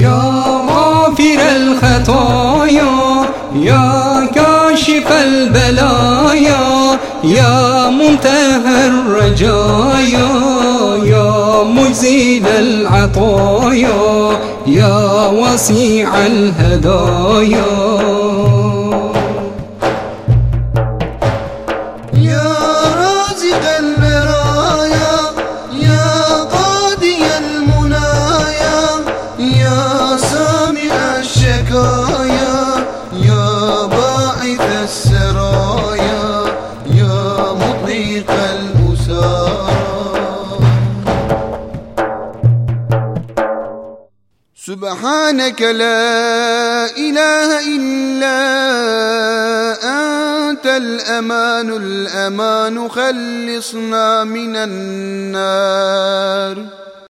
يا غافر الخطايا يا كاشف البلايا يا منتهى الرجايا يا مجزل العطايا يا وسيع الهدايا. سبحانك لا إله إلا أنت الأمان الأمان خلصنا من النار.